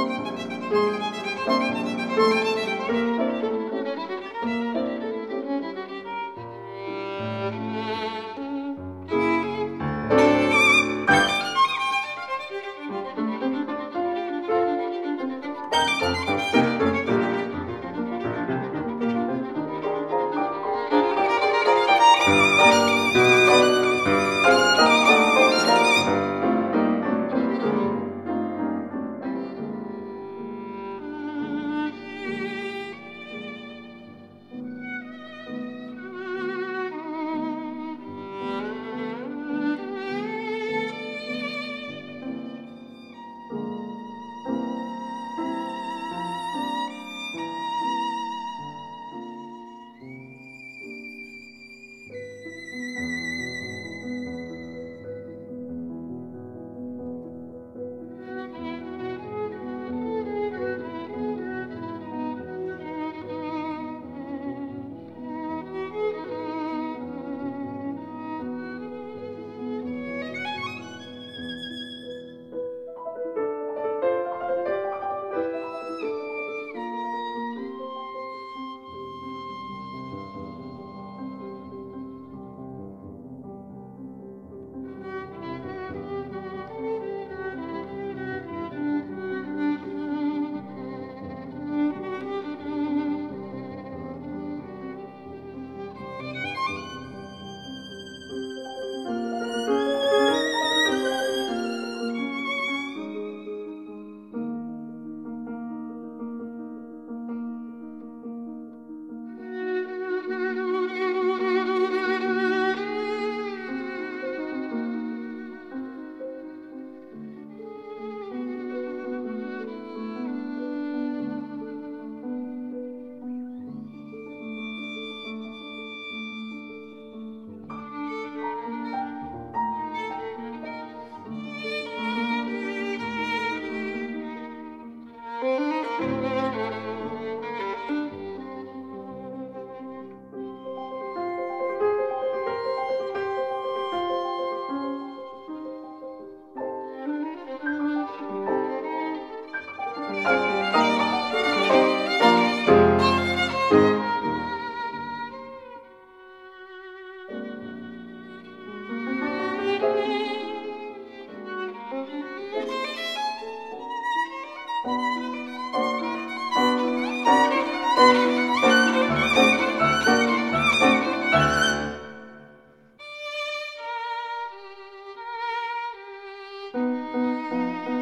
Música Música